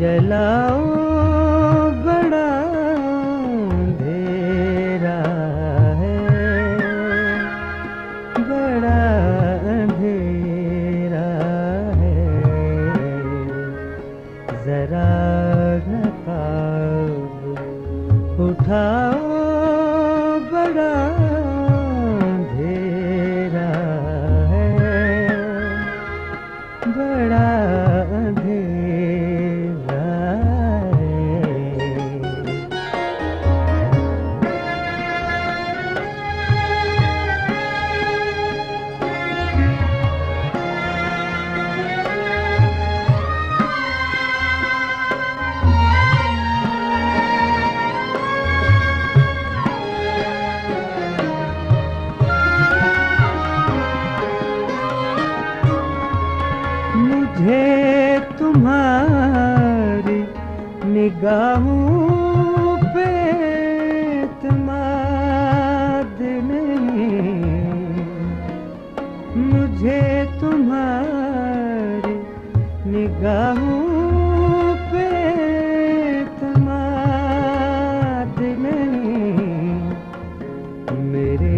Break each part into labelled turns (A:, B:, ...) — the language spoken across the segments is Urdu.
A: جلاؤ بڑا اندھیرا ہے۔ بڑا اندھیرا ہے۔ ذرا نقاب اٹھاؤ بڑا تمہاری نگاہوں پہ اعتماد نہیں۔ مجھے تمہاری نگاہوں میرے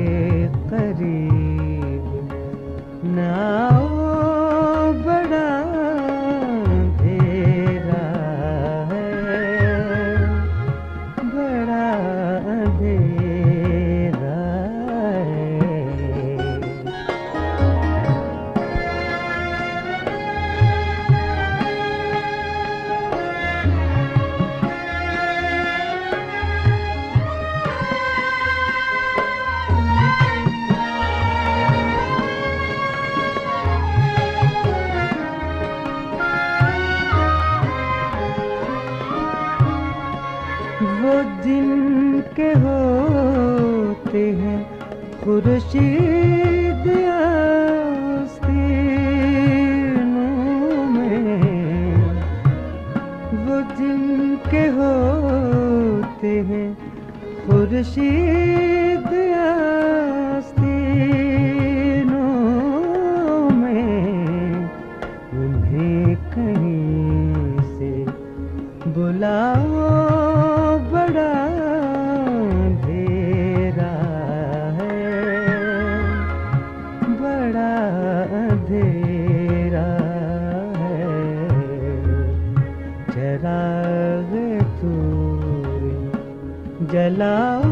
A: وہ جن کے ہوتے ہیں خورشید میں وہ کے ہوتے ہیں خورشید اندھیرا ہے۔ چراغ تور جلاؤ